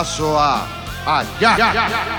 Bidazoa Aiak!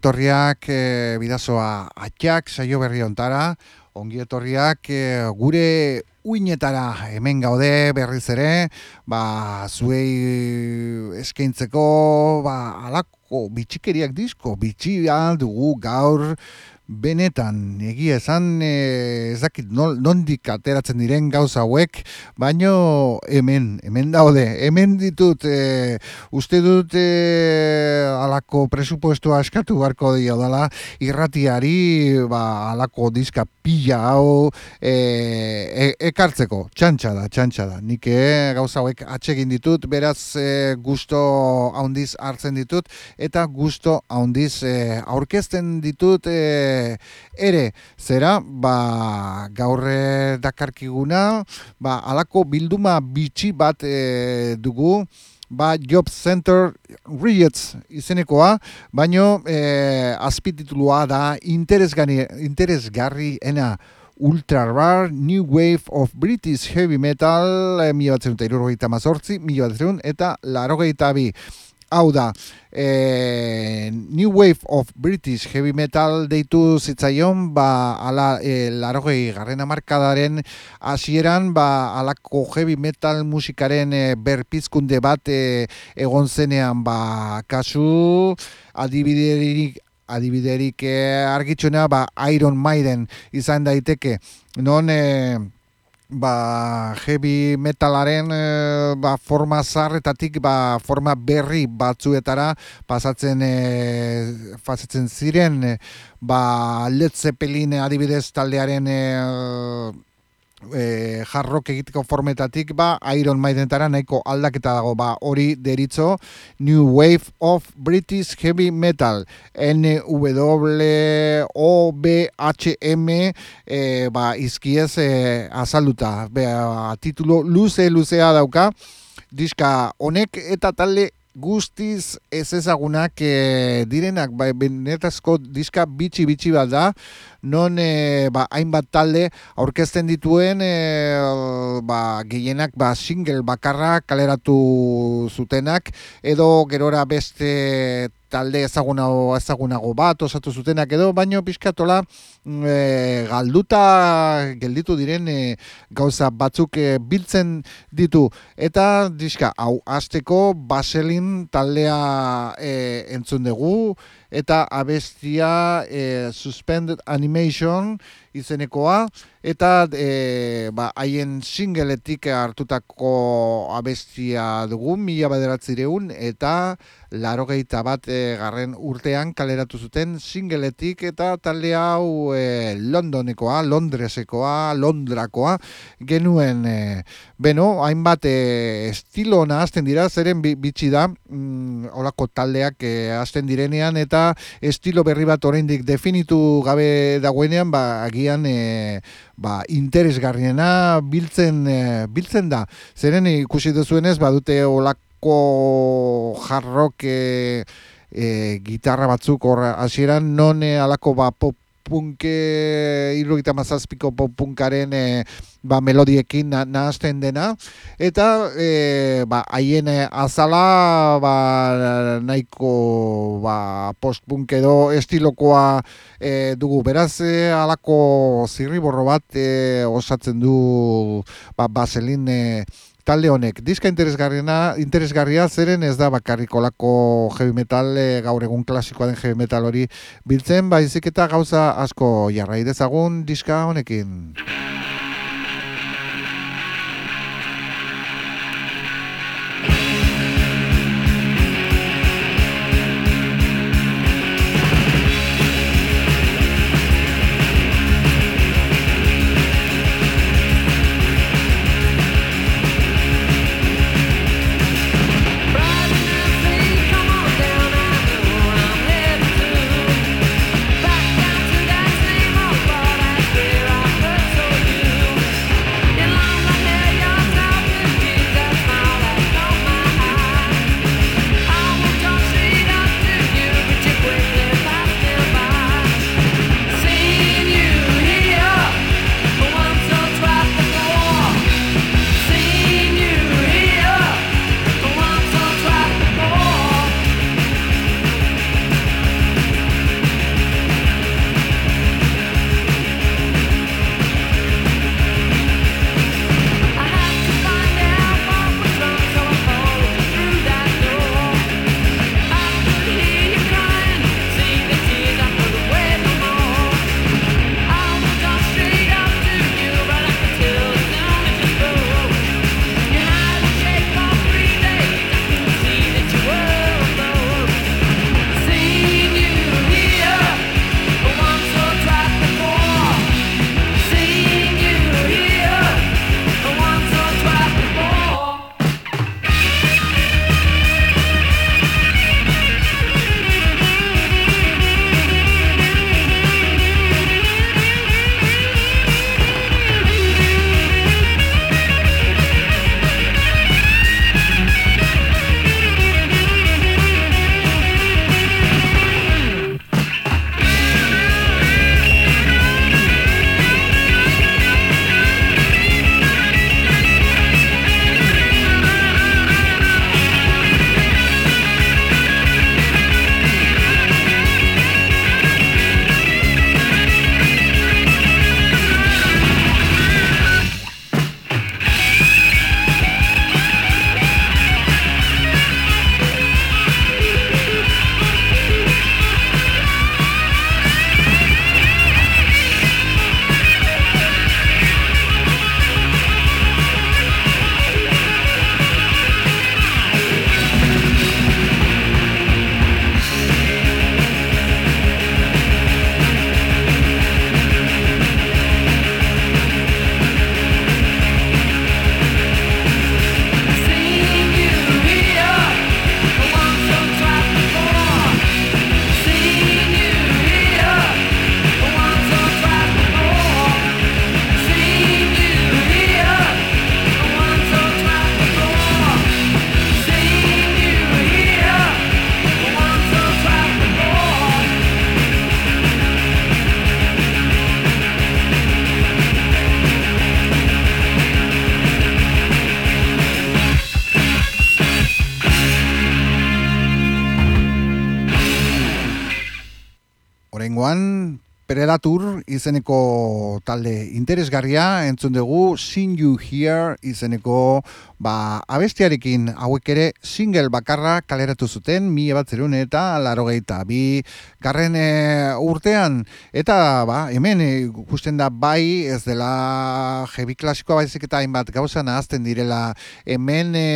Etorriak e, bidazoa atxak saio berri ontara, ongi etorriak e, gure uinetara hemen gaude berriz ere, ba, zuei eskaintzeko, ba, alako bitxikeriak disko, bitxi dugu gaur, benetan egia esan e, ez dakit nondik ateratzen diren gauza hauek baino hemen hemen daude. Hemen ditut e, uste dut e, alako presupuestua eskatu barko dio dela irratiari ba, alako diska pila hau e, e, ekartzeko. Txantxa da txantxa da. Nik e, gauza hauek atsegin ditut beraz e, gusto haundiz hartzen ditut eta gusto haundiz e, aurkezten ditut e, ere zera ba gaurre dakarkiguna ba alako bilduma bitxi bat e, dugu ba Job Center Riots izenekoa, baino e, azpititulua da interesgarri, interesgarri ena Ultra Rar New Wave of British Heavy Metal e, mila batzen eta irurgeita mazortzi, mila batzen eta larogeita bi. Hau da, e, New Wave of British Heavy Metal deitu zitzaion, ba, ala, e, larogei garrena markadaren hasieran ba, alako heavy metal musikaren e, berpizkunde bat e, egon zenean, ba, kasu, adibiderik, adibiderik argitxuna, ba, Iron Maiden izan daiteke. Non, e, ba, heavy metalaren e, ba, forma zarretatik ba, forma berri batzuetara pasatzen e, pasatzen ziren e, ba, Led Zeppelin adibidez taldearen e, e, jarrok egiteko formetatik ba Iron Maidenetara nahiko aldaketa dago. Ba hori deritzo New Wave of British Heavy Metal N W O B H M e, ba izkiez e, azalduta. Be, titulo luze luzea dauka. Diska honek eta talde guztiz ez ezagunak e, direnak ba, benetazko diska bitxi bitxi bat da. Non e, ba, hainbat talde aurkezten dituen e, ba, gehienak ba, single bakarra kaleratu zutenak edo gerora beste talde ezagunago, ezagunago bat osatu zutenak edo baino pixkatola e, galduta gelditu diren e, gauza batzuk e, biltzen ditu. Eta diska hau asteko baselin taldea e, entzun dugu eta abestia e, suspended animation izenekoa eta e, ba, haien singleetik hartutako abestia dugu mila bederatzireun eta larogeita bat e, garren urtean kaleratu zuten singleetik eta talde hau e, Londonekoa, Londresekoa, Londrakoa genuen e, beno, hainbat e, estilo nahazten dira, zeren bitxi da mm, olako taldeak e, azten direnean eta estilo berri bat oraindik definitu gabe dagoenean ba, agian e, ba, interesgarriena biltzen e, biltzen da. Zeren ikusi duzuenez badute olako jarrok e, e, gitarra batzuk hor hasieran non e, alako ba, pop punke irrugita mazazpiko punkaren e, ba, melodiekin nahazten dena. Eta e, ba, haien azala ba, nahiko ba, postpunk edo estilokoa e, dugu. Beraz e, alako zirriborro bat e, osatzen du ba, baselin e, talde honek. Diska interesgarriena, interesgarria zeren ez da bakarrikolako heavy metal, e, gaur egun klasikoa den heavy metal hori biltzen, baizik eta gauza asko jarrai dezagun diska honekin. Predatur izeneko talde interesgarria entzun dugu Sing You Here izeneko ba, abestiarekin hauek ere single bakarra kaleratu zuten mi ebatzerun eta larogeita bi garren e, urtean. Eta ba, hemen e, gusten da bai ez dela jebi klasikoa baizik eta hainbat gauza nahazten direla. Hemen e,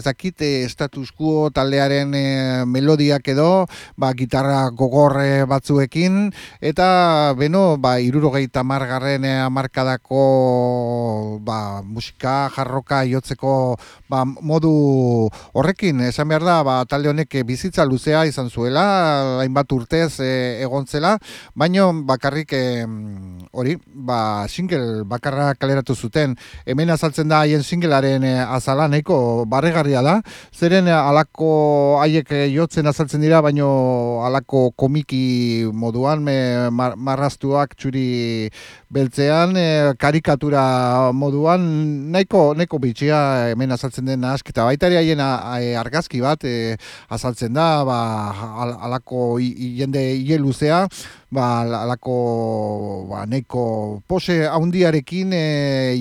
zakite status quo taldearen e, melodiak edo ba, gitarra gogorre batzuekin. Eta beno, ba, irurogeita margarren eh, amarkadako ba, musika jarroka jotzeko ba, modu horrekin, esan behar da, ba, talde honek bizitza luzea izan zuela, hainbat urtez e, egon zela, baino bakarrik hori, ba, single bakarra kaleratu zuten, hemen azaltzen da haien singlearen e, azala nahiko barregarria da, zeren alako haiek jotzen azaltzen dira, baino alako komiki moduan, me, marraztuak txuri beltzean, e, karikatura moduan, nahiko, nahiko bitxia hemen azaltzen den askita. Baita ere haien argazki bat e, azaltzen da, ba, alako jende hile luzea, ba, alako ba, nahiko pose haundiarekin e,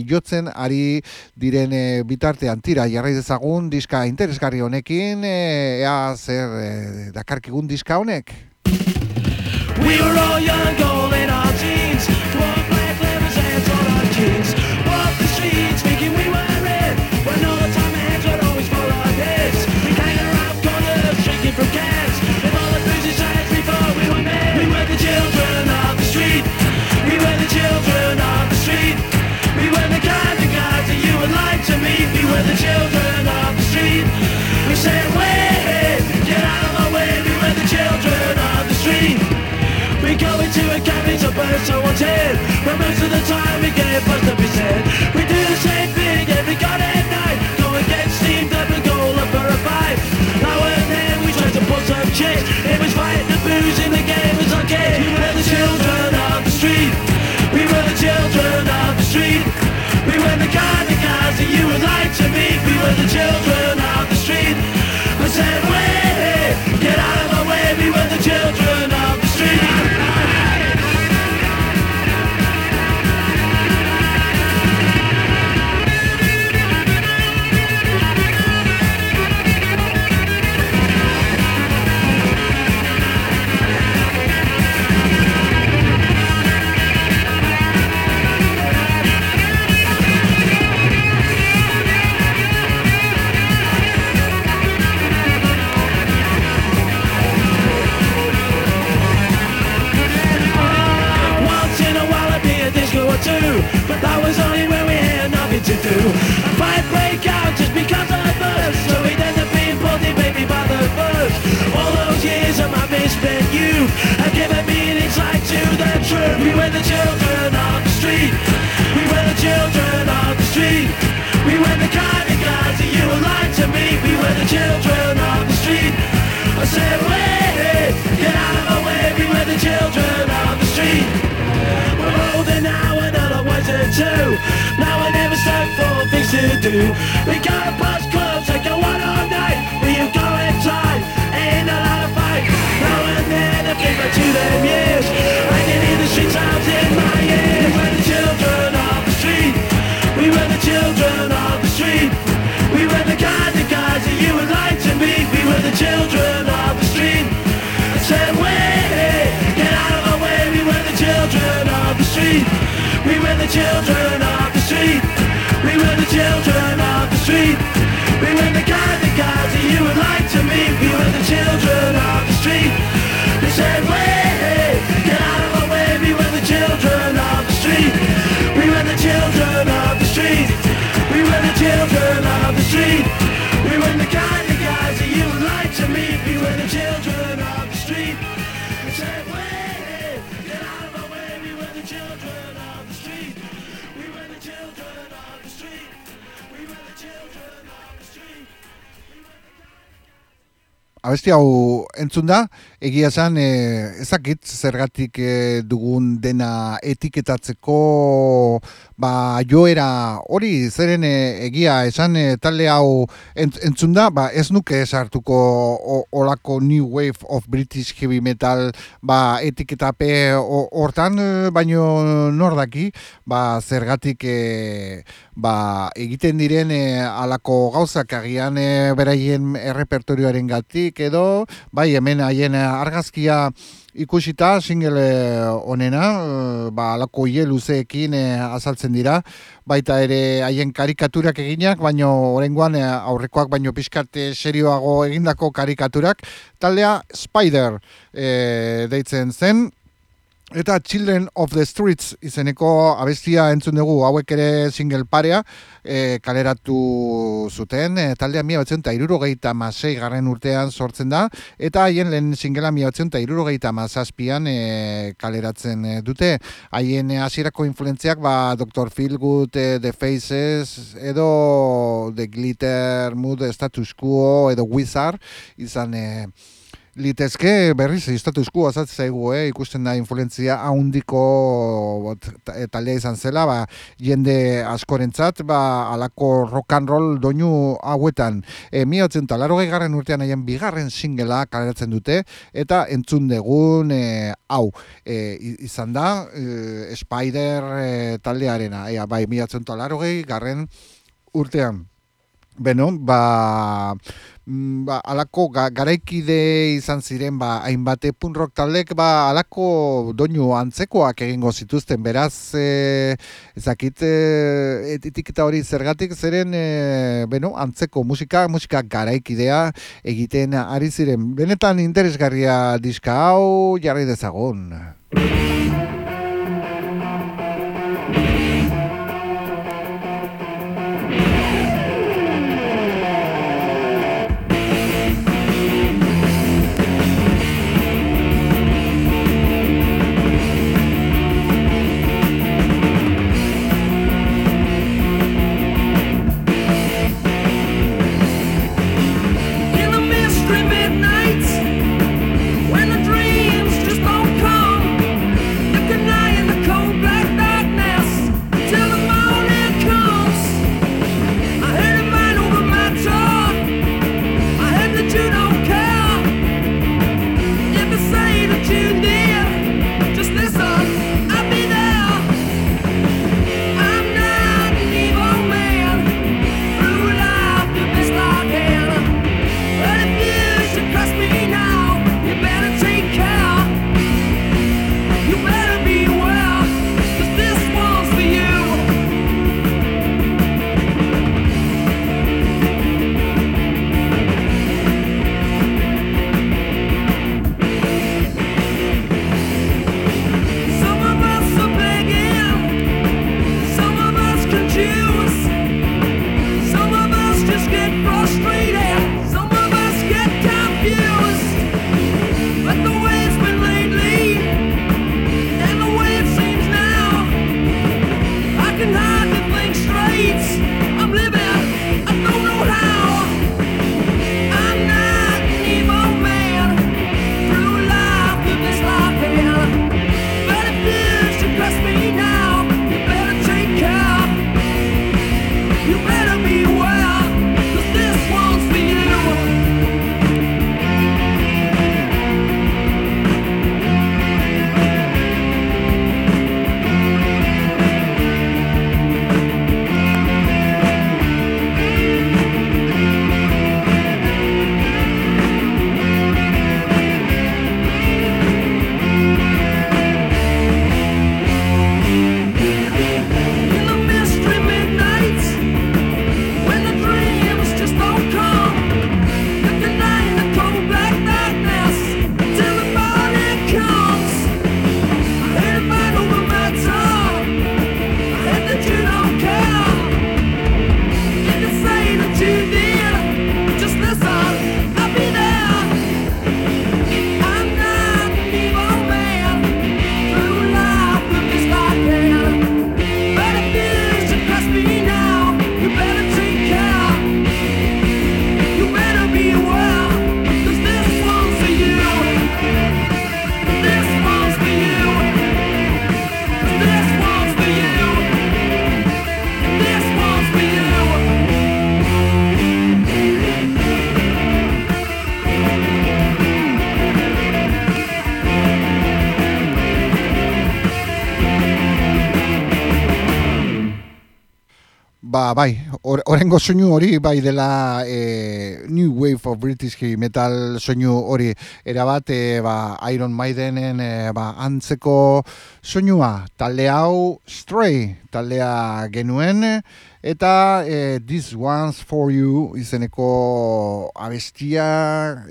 jotzen ari diren e, bitartean tira jarrai dezagun diska interesgarri honekin e, ea zer e, dakarkigun diska honek We were all young, burn But most of the time we get buzzed up his head We do the same thing every goddamn night. Go and get steamed up go up for a fight. Now and then we try to pull some chicks It was fighting the booze in the game was okay We were the children of the street. We were the children of the street. We were the kind of guys that you would like to meet. We were the children of the street. I said, abesti hau entzun da, egia esan e, ezakit zergatik e, dugun dena etiketatzeko ba, joera hori zeren e, egia esan e, talde hau entzun da, ba, ez nuke esartuko olako New Wave of British Heavy Metal ba, etiketape hortan, e, baino nordaki, ba, zergatik e, ba, egiten diren e, alako gauzak agian e, beraien errepertorioaren gatik edo, bai hemen haien argazkia ikusita single honena, e, ba, alako hie luzeekin e, azaltzen dira, baita ere haien karikaturak eginak, baino orengoan e, aurrekoak baino pixkate serioago egindako karikaturak, taldea Spider e, deitzen zen, Eta Children of the Streets izeneko abestia entzun dugu hauek ere single parea e, kaleratu zuten e, taldea mila batzen eta irurogeita masei garren urtean sortzen da eta haien lehen singela mila batzen eta irurogeita mazazpian e, kaleratzen e, dute haien hasierako influentziak ba Dr. Feelgood, e, The Faces edo The Glitter Mood Status Quo edo Wizard izan e, litezke berriz status quo azaltzen zaigu, eh? ikusten da influentzia haundiko eh, taldea izan zela, ba, jende askorentzat, ba, alako rock and roll doinu hauetan. E, Mi hotzen garren urtean haien bigarren singela kaleratzen dute, eta entzun degun e, hau e, izan da, e, Spider e, taldearena, ea, bai, mi hotzen garren urtean. Beno, ba, ba, alako ga, garaikide izan ziren ba, hainbate punrok taldek ba, alako doinu antzekoak egingo zituzten. Beraz e, ezakit e, etiketa hori zergatik zeren e, beno, antzeko musika musika garaikidea egiten ari ziren. Benetan interesgarria diska hau jarri dezagon ba, bai, horrengo soinu hori, bai dela e, New Wave of British Heavy Metal soinu hori erabat, e, ba, Iron Maidenen e, ba, antzeko soinua, talde hau Stray, taldea genuen, Eta e, This One's For You izeneko abestia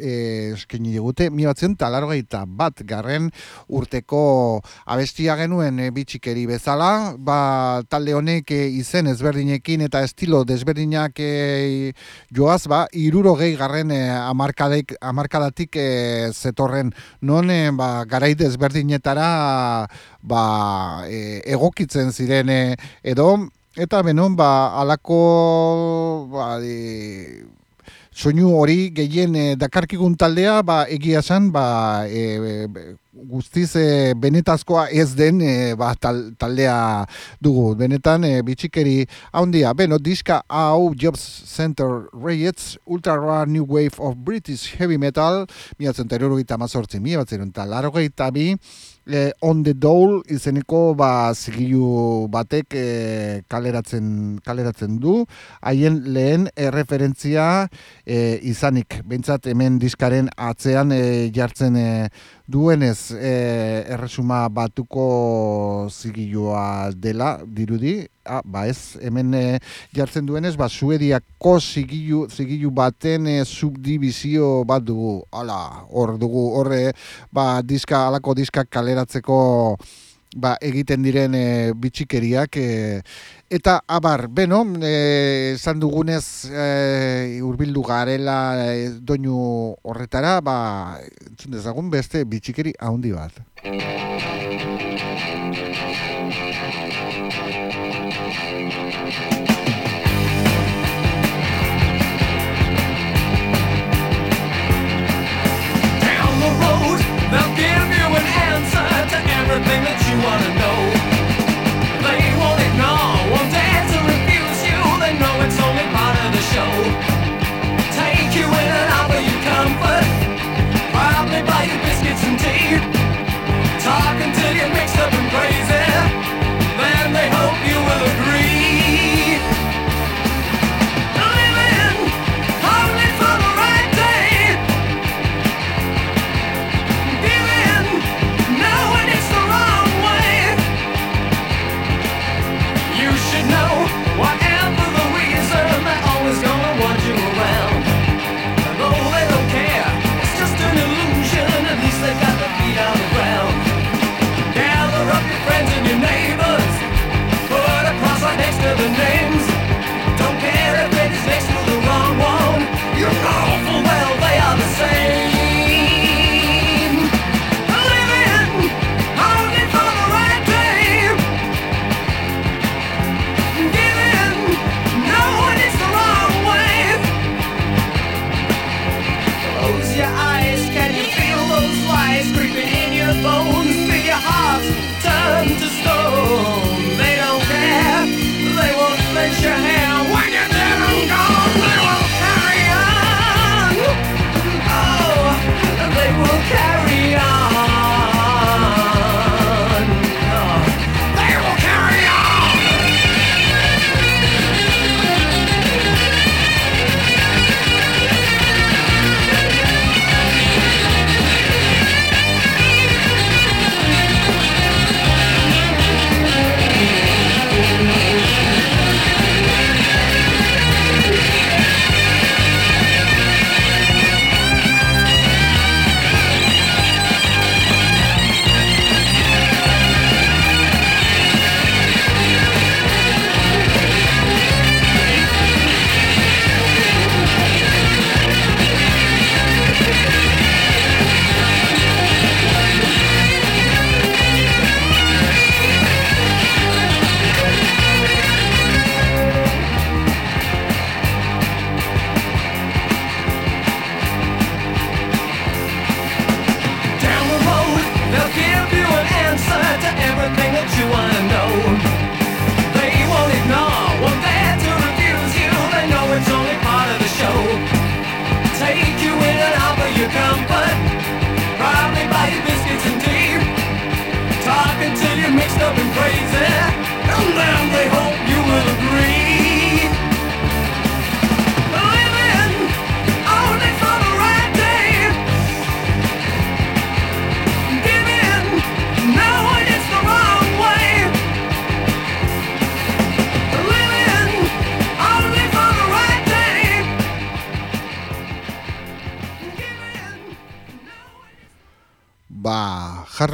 e, eskeni digute, mi batzen talarrogeita bat garren urteko abestia genuen e, bitxikeri bezala, ba, talde honek e, izen ezberdinekin eta estilo desberdinak e, joaz, ba, iruro gehi garren e, amarkadatik e, zetorren. Non e, ba, garai desberdinetara ba, e, egokitzen ziren e, edo, Eta benon, ba, alako ba, e, soinu hori gehien e, dakarkigun taldea, ba, egia zen, ba, e, guztiz e, benetazkoa ez den e, ba, taldea dugu. Benetan, e, bitxikeri haundia. Beno, diska hau Jobs Center Reyes, Ultra Raw New Wave of British Heavy Metal, miatzen terrorugaita mazortzi, miatzen talarrogeita bi, e, on the dole izeneko ba zigilu batek e, kaleratzen kaleratzen du haien lehen erreferentzia e, izanik beintzat hemen diskaren atzean e, jartzen e, duenez e, erresuma batuko zigilua dela dirudi Ah, ba ez, hemen e, jartzen duenez, ba, suediako zigilu, zigilu baten e, subdivizio bat dugu. Hala, hor dugu, horre, ba, diska, alako diska kaleratzeko ba, egiten diren e, bitxikeriak. E, eta, abar, beno, esan dugunez, e, urbildu garela e, doinu horretara, ba, dezagun beste bitxikeri handi bat.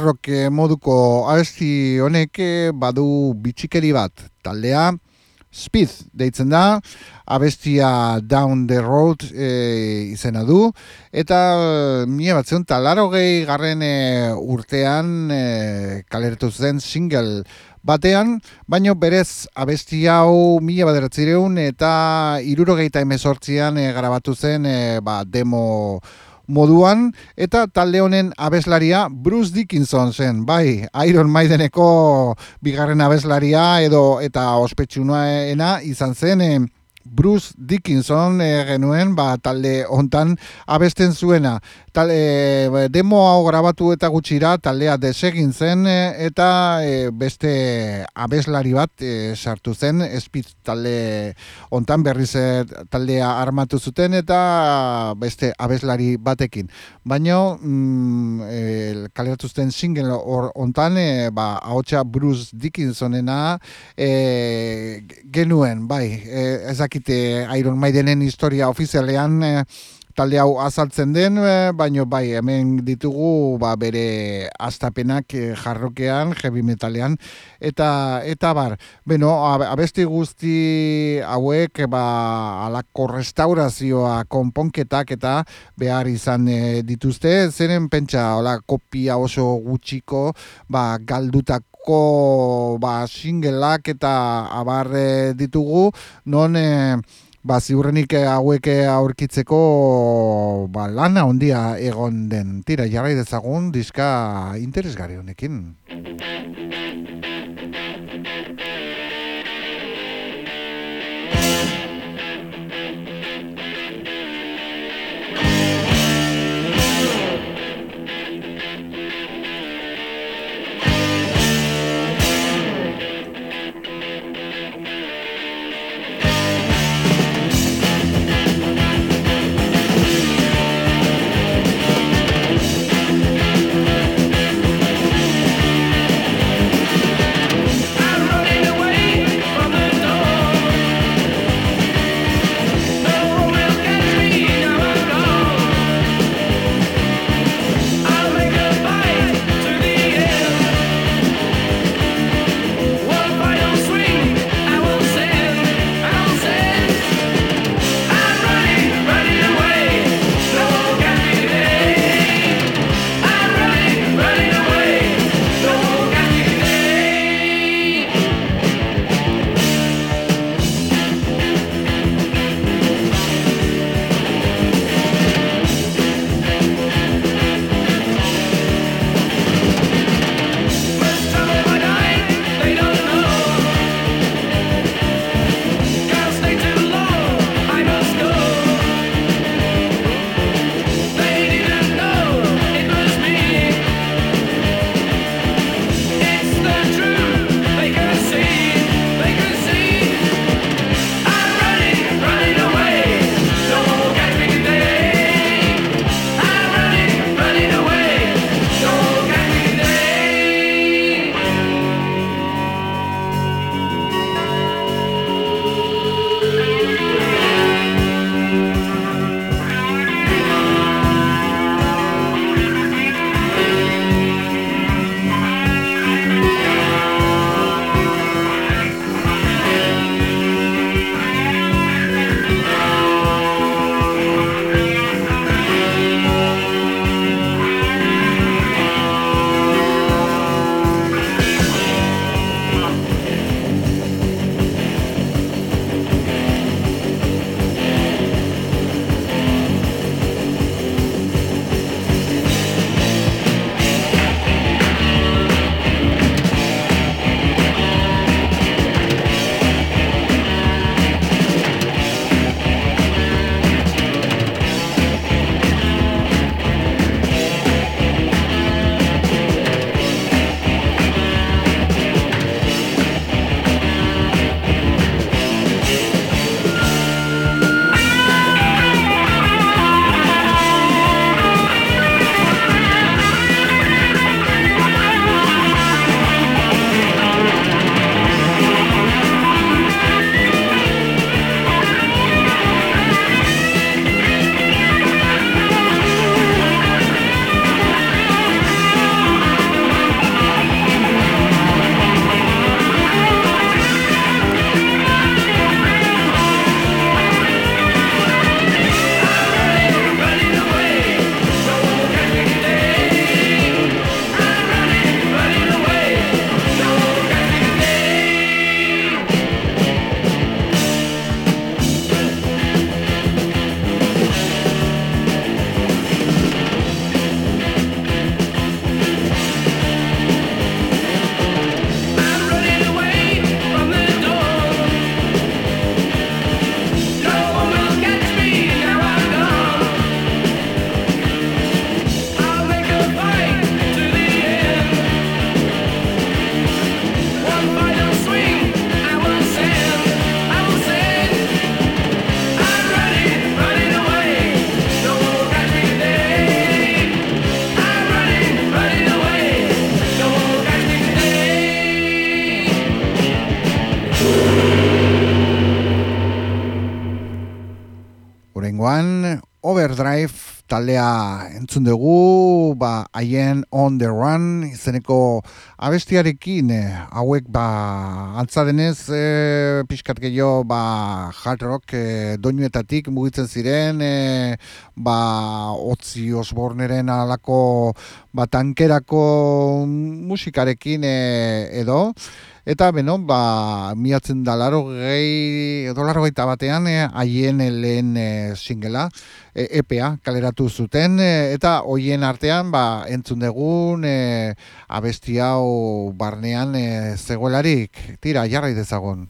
Jarrok eh, moduko abesti honek eh, badu bitxikeri bat. Taldea Speed deitzen da, abestia Down the Road e, izena du, eta mila bat zion, talaro gehi garren e, urtean e, kalertu zen single batean, baino berez abesti hau mila baderatzireun eta irurogeita emezortzian e, grabatu zen e, ba, demo moduan eta talde honen abeslaria Bruce Dickinson zen, bai, Iron Maideneko bigarren abeslaria edo eta ospetsunaena izan zen, eh, Bruce Dickinson e, genuen ba, talde hontan abesten zuena. Tal, e, demo hau grabatu eta gutxira taldea desegin zen e, eta beste abeslari bat sartu zen espit talde hontan berriz taldea armatu zuten eta beste abeslari batekin. Baina mm, e, kaleratu zuten single hontan e, ba, haotxa Bruce Dickinsonena e, genuen, bai, e, dakite Iron Maidenen historia ofizialean e, talde hau azaltzen den, e, baino bai hemen ditugu ba, bere astapenak e, jarrokean, heavy metalean, eta eta bar, beno, abesti guzti hauek ba, alako restaurazioa konponketak eta behar izan dituzte, zeren pentsa, hola, kopia oso gutxiko, ba, galdutak ba, singleak eta abar ditugu, non e, ba, ziurrenik hauek aurkitzeko ba, lana ondia egon den. Tira, jarrai dezagun diska interesgarri honekin. taldea entzun dugu, ba, haien on the run, izeneko abestiarekin, eh, hauek ba, altzadenez, eh, pixkat gehiago, ba, hard rock eh, doinuetatik mugitzen ziren, eh, ba, otzi osborneren alako, ba, tankerako musikarekin eh, edo, Eta beno, ba, miatzen da laro gehi, dolaro gehi batean eh, haien e, lehen e, singela, eh, e, EPA kaleratu zuten, e, eta hoien artean ba, entzun degun e, abesti hau barnean e, zegoelarik. Tira, jarri dezagun.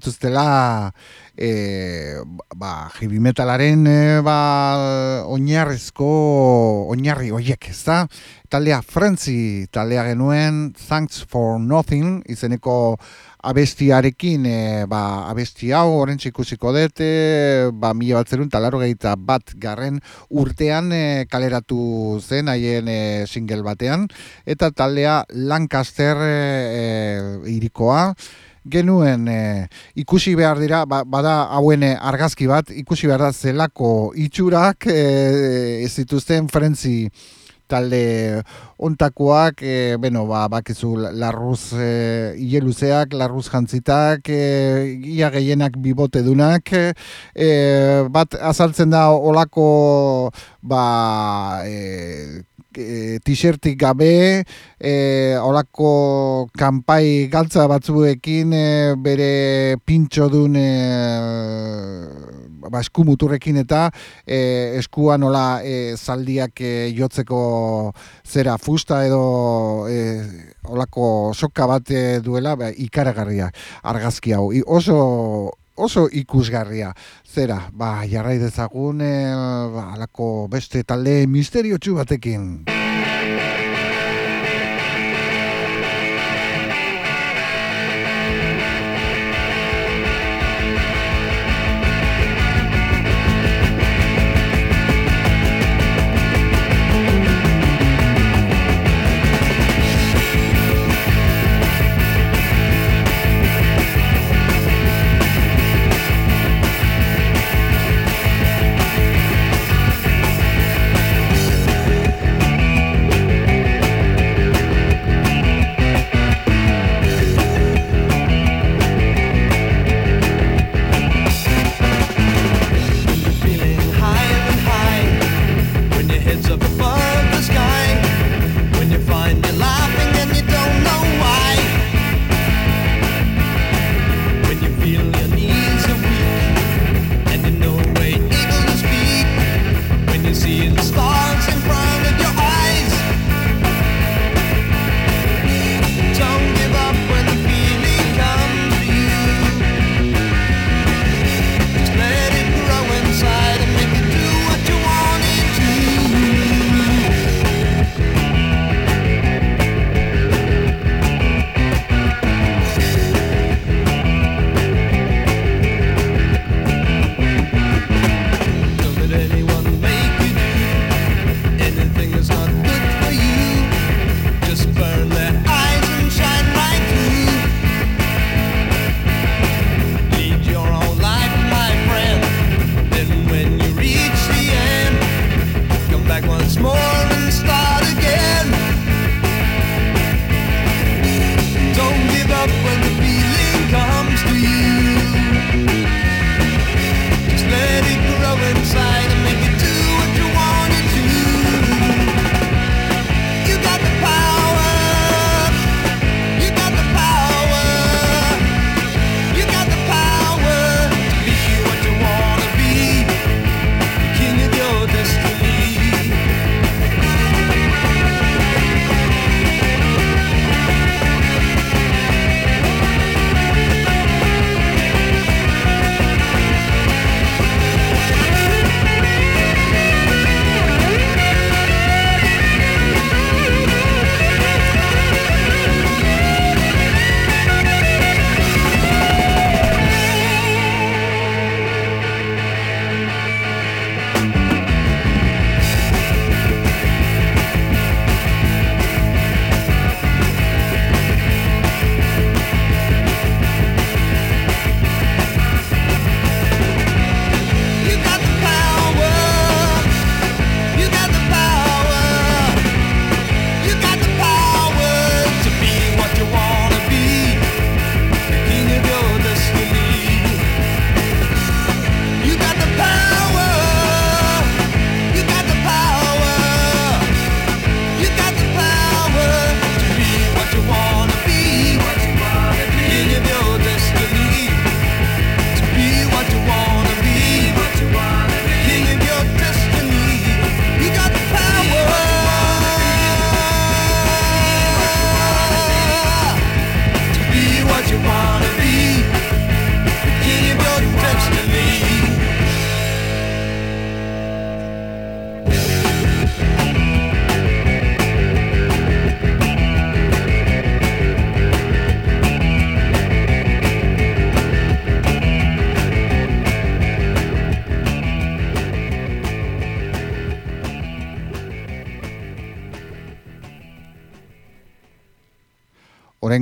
Bazituztela e, ba, heavy metalaren e, ba, oinarrizko oinarri horiek, ez da? Taldea Frenzy taldea genuen Thanks for Nothing izeneko abestiarekin e, ba, abesti hau orentxe ikusiko dut e, ba, mila bat zerun talaro bat garren urtean e, kaleratu zen haien e, single batean eta taldea Lancaster e, e, irikoa genuen e, ikusi behar dira, ba, bada hauen eh, argazki bat, ikusi behar da zelako itxurak e, ez dituzten frentzi talde ontakoak, e, bueno, ba, bakizu larruz e, ieluzeak, larruz jantzitak, e, ia gehienak bibote dunak, e, bat azaltzen da olako ba, e, t-shirtik gabe, e, olako kanpai galtza batzuekin e, bere pintxo duen e, ba, muturrekin eta e, eskua nola e, zaldiak e, jotzeko zera fusta edo e, olako soka bat duela ba, ikaragarria argazki hau. I, oso oso ikusgarria. Zera, ba, jarrai dezagun, e, ba, alako beste talde misterio batekin.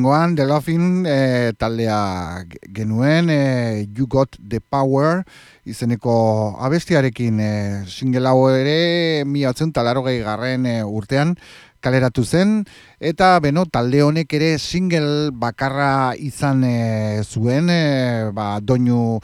Orengoan, The Laughing e, taldea ge- genuen, e, You Got The Power, izeneko abestiarekin e, single hau ere mi atzen talarogei garren e, urtean kaleratu zen, eta beno, talde honek ere single bakarra izan e, zuen, e, ba, doinu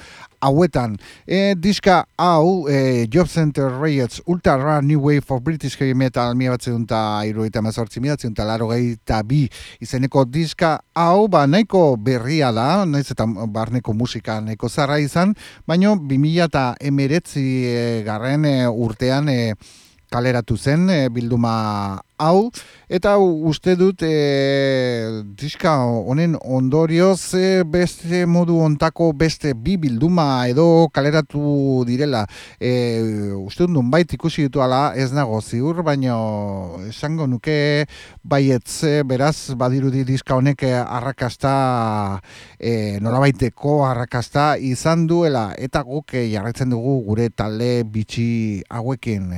hauetan. E, diska hau, e, Job Center Riots Ultra New Wave for British Heavy Metal mila batzeun eta iruita mazortzi mila eta eta bi izeneko diska hau, ba, nahiko berria da, naiz eta barneko musika nahiko zarra izan, baino 2000 eta emeretzi e, garren e, urtean e, kaleratu zen bilduma hau eta uste dut e, diska honen ondorioz e, beste modu ontako beste bi bilduma edo kaleratu direla. E, uste dut nunbait ikusi ditu ala ez nago ziur baino esango nuke baietz e, beraz badirudi diska honek arrakasta e, nolabaiteko arrakasta izan duela eta guk jarraitzen dugu gure talde bitxi hauekin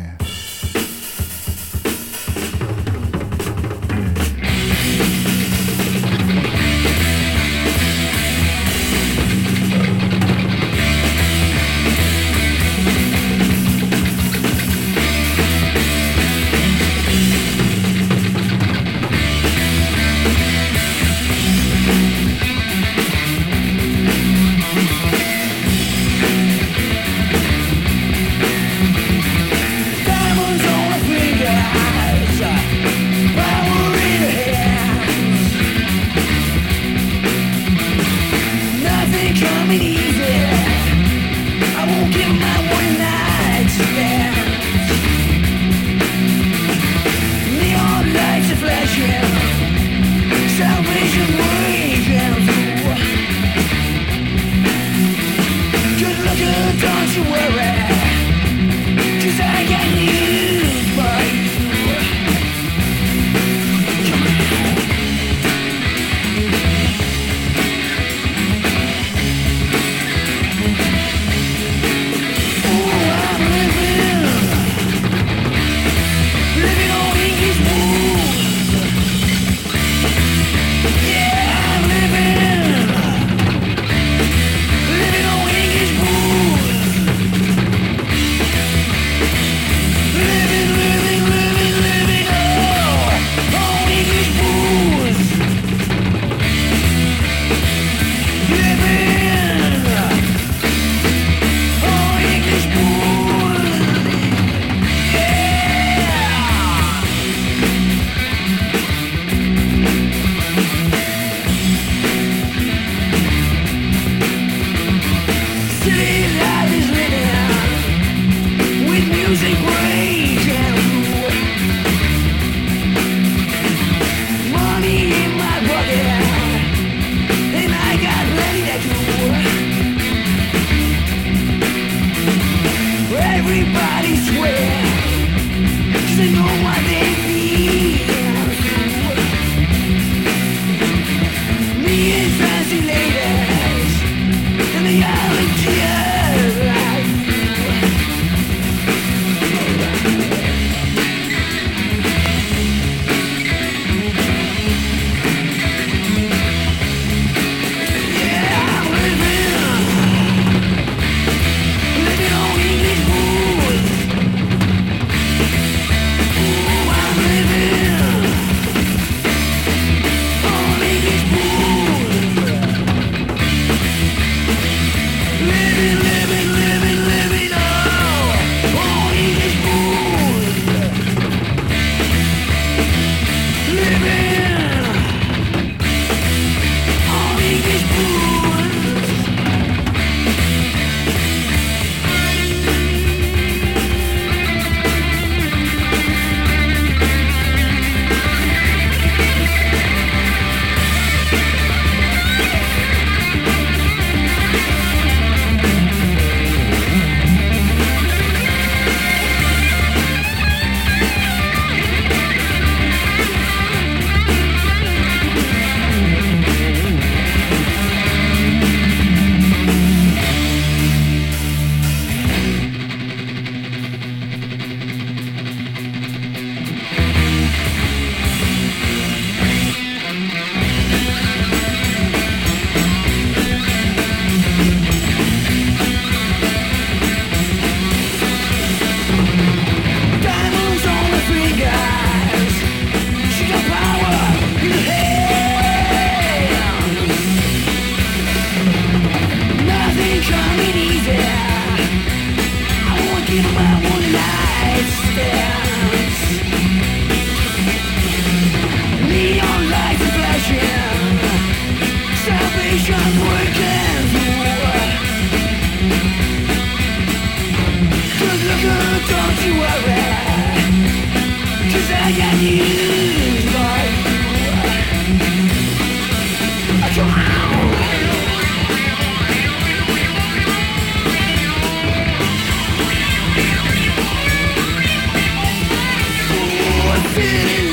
you.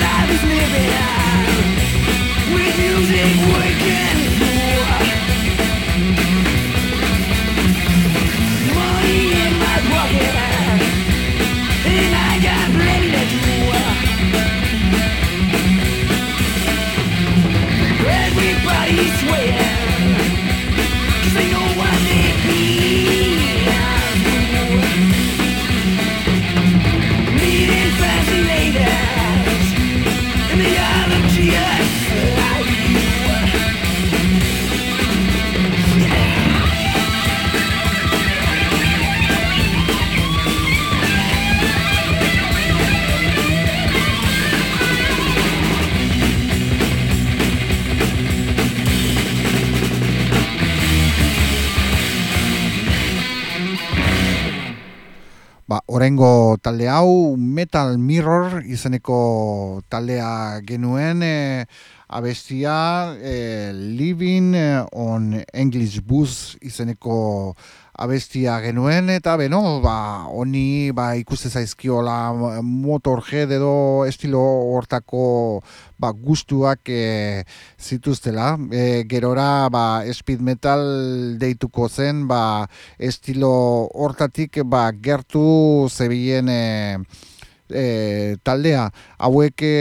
Orengo talde hau Metal Mirror izeneko taldea genuen e, abestia e, Living on English Bus izeneko abestia genuen eta beno ba honi ba ikuste zaizkiola motorhead edo estilo hortako ba gustuak e, zituztela. E, gerora ba speed metal deituko zen ba estilo hortatik ba gertu zebilen e, e, taldea. Hauek e,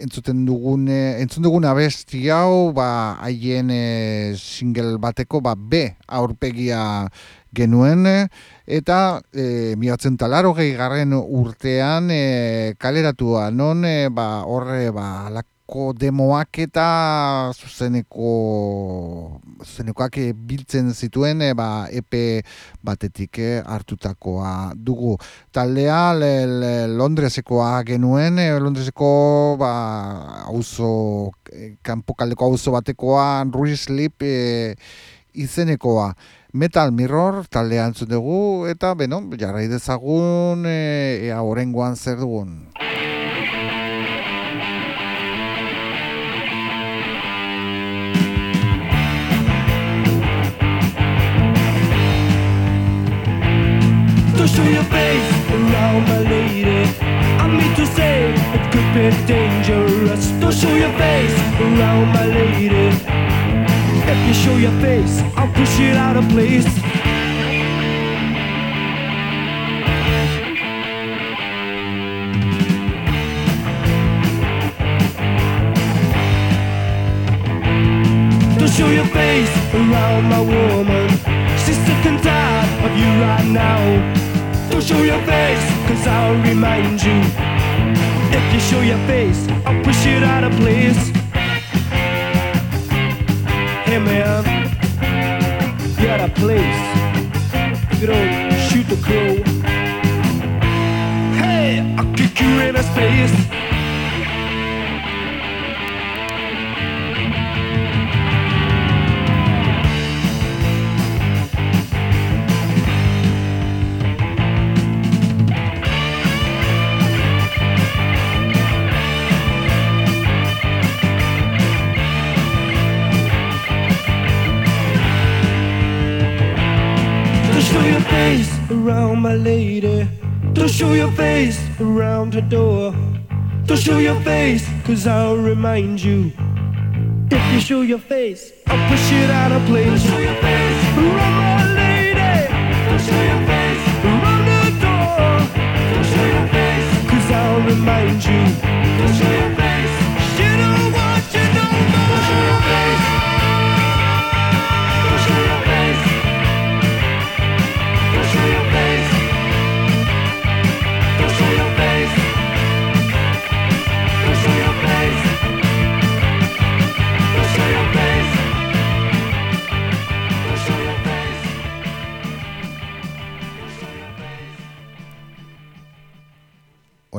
entzuten dugun entzun dugun abesti hau ba haien e, single bateko ba B aurpegia genuen. Eta e, miatzen talaro gehi garren urtean e, kaleratua non e, ba horre ba alak zuzeneko demoak eta zuzeneko zuzenekoak biltzen zituen e, ba, EP batetik eh, hartutakoa dugu. Taldea le, le, Londresekoa genuen, e, Londreseko ba, auzo, e, kanpokaldeko auzo batekoa Ruiz Sleep e, izenekoa. Metal Mirror taldea antzun dugu eta beno, jarrai dezagun e, ea orengoan zer dugun. To show your face around my lady. I mean to say it could be dangerous. Don't show your face around my lady. If you show your face, I'll push it out of place. Don't show your face around my woman. She's sick and tired of you right now. Show your face, cause I'll remind you. If you show your face, I'll push it out of place. Hey man, you're out of place. You don't shoot the crow. Hey, I'll kick you in a space. Show your face around my lady. Don't show your face around her door. Don't show your face, cause I'll remind you. If you show your face, I'll push it out of place. Don't show your face around my lady. Don't show your face around the door. Don't show your face, cause I'll remind you. Don't show your face.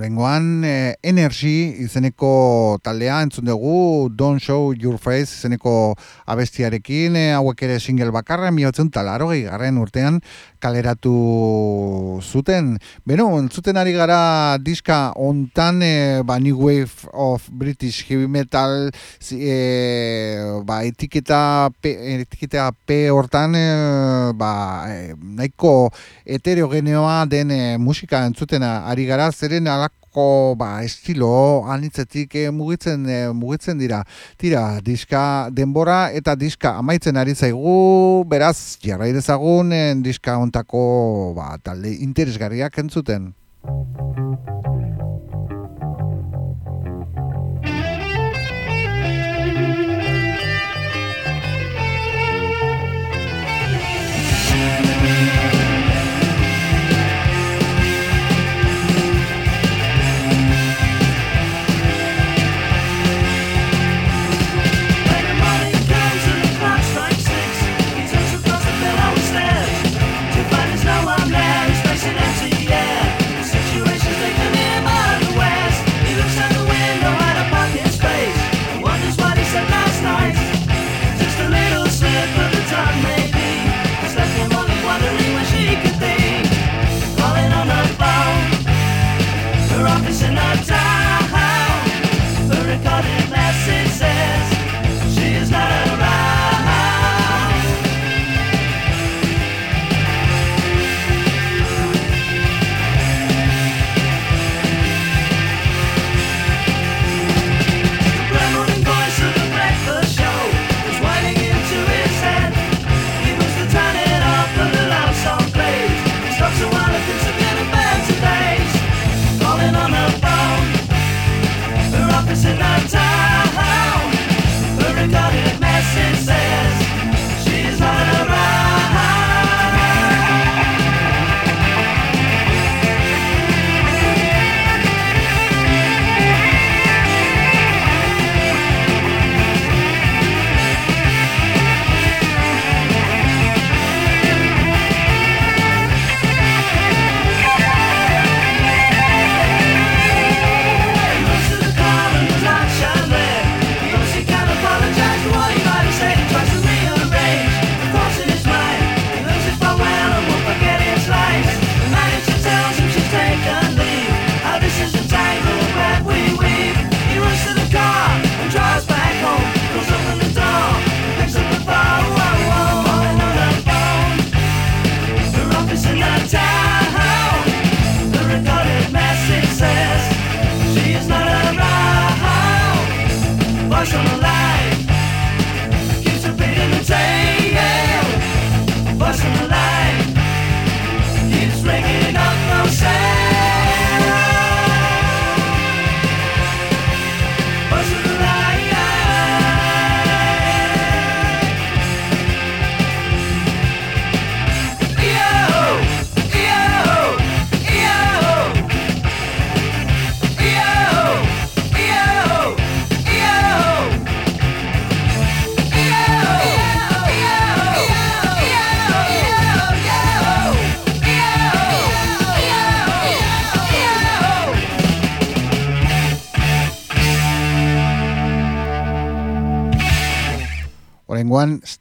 Orengoan, eh, Energy izeneko taldea entzun dugu, Don't Show Your Face izeneko abestiarekin, eh, hauek ere single bakarra, miotzen talaro garren urtean kaleratu zuten. Beno, entzuten ari gara diska ontan, eh, ba, New Wave of British Heavy Metal, eh, ba, etiketa P, etiketa P hortan, eh, ba, eh, nahiko heterogeneoa den eh, musika entzuten ari gara, zeren alako ba, estilo anitzetik eh, mugitzen eh, mugitzen dira. Tira, diska denbora eta diska amaitzen ari zaigu, beraz, jarrai dezagun eh, diska hontako ba, talde interesgarriak entzuten.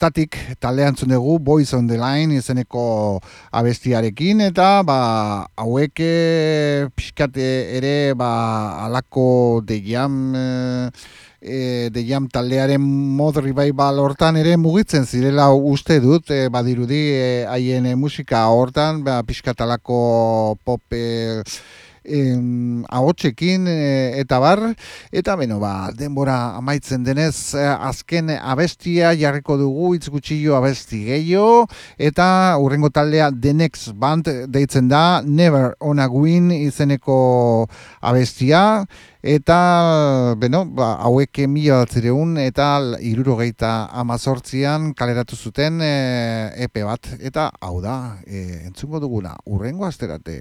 Static taldean dugu Boys on the Line izeneko abestiarekin eta ba hauek eh, pixkate ere ba alako de jam eh, e, de jam taldearen mod revival hortan ere mugitzen zirela uste dut e, badirudi e, haien e, musika hortan ba, pixkatalako pop e, ahotsekin e, eta bar eta beno ba denbora amaitzen denez e, azken abestia jarriko dugu hitz gutxillo abesti gehiago eta urrengo taldea The Next Band deitzen da Never on a Win izeneko abestia eta beno ba, hauek mila batzireun eta irurogeita amazortzian kaleratu zuten e, epe bat eta hau da e, entzungo duguna urrengo asterate